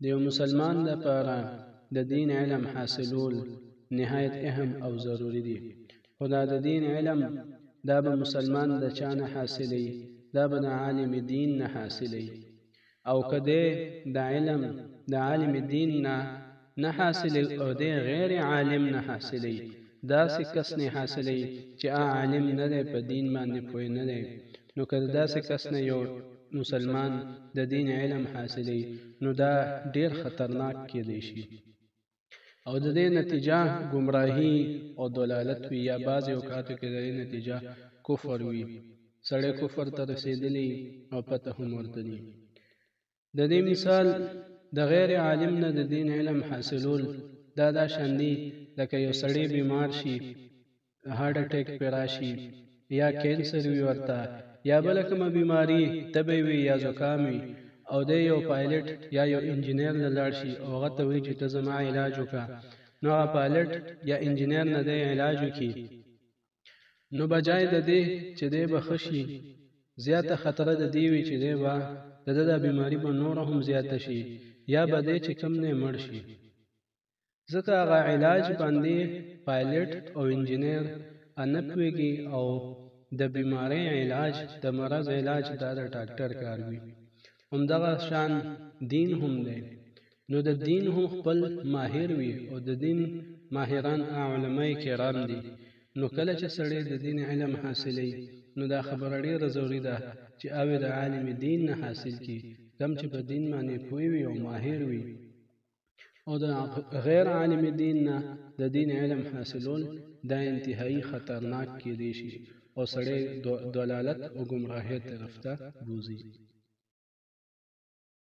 د یو مسلمان لپاره د دین علم حاصلول نهایت اهم او ضروری دی خو دا د دین علم دا به مسلمان د چا نه حاصلی دا به د عالم دین نه حاصلی او کده د علم د عالم دین نه نه حاصلی او دی غیر عالم نه حاصلی داسی کس نه حاصلی چی آ عالم نه دی په دین باندی پوه نه دی نو که داسی کس نه یو مسلمان د دین علم حاصلی نو دا ډیر خطرناک کیدی شی او د دې نتیجه گمراهی او دلالت وی یا بعضی اوقاتو کې د دې نتیجه کفر وی سړی کفر ته رسیدلی او پته هم ورته د دې مثال د غیر عالم نه د دین علم حاصلول دا دا شاندي لکه یو سړی بیمار شي هارت اٹیک پې راشي یا کینسر وي ورته یا بل کومه بیماری تبه وي یا زکام وي او د یو پایلټ یا یو انجنیر نه لاړ شي او هغه ته وایي چې ته زما علاج وکړه نو هغه پایلټ یا انجنیر نه دی علاج وکړي نو بجای د دې چې دی به ښه شي زیاته خطره د دې وي چې دی به د ده دا بیماري به نوره هم زیاته شي یا به دی چې کم دی مړ شي ځکه هغه علاج باندې پایلټ او انجینر نه پوهېږي او د بیمارۍ علاج د مرض علاج دا د ډاکټر کار وي همدغه شان دین هم دی نو د دين هم خپل ماهر وي او د دين ماهران علماء کرام دي نو کله چې سړی د دين علم حاصلوي نو دا خبره ډېره ضروري ده چې اوې د عالم دين نه حاصل کړي کوم چې په دين باندې پوه وي او ماهر وي او د غیر عالم دین نه د دین علم حاصلول دا انتهایی خطرناک کېدی شي او سړی دلالت او گمراهی طرف ته بوزي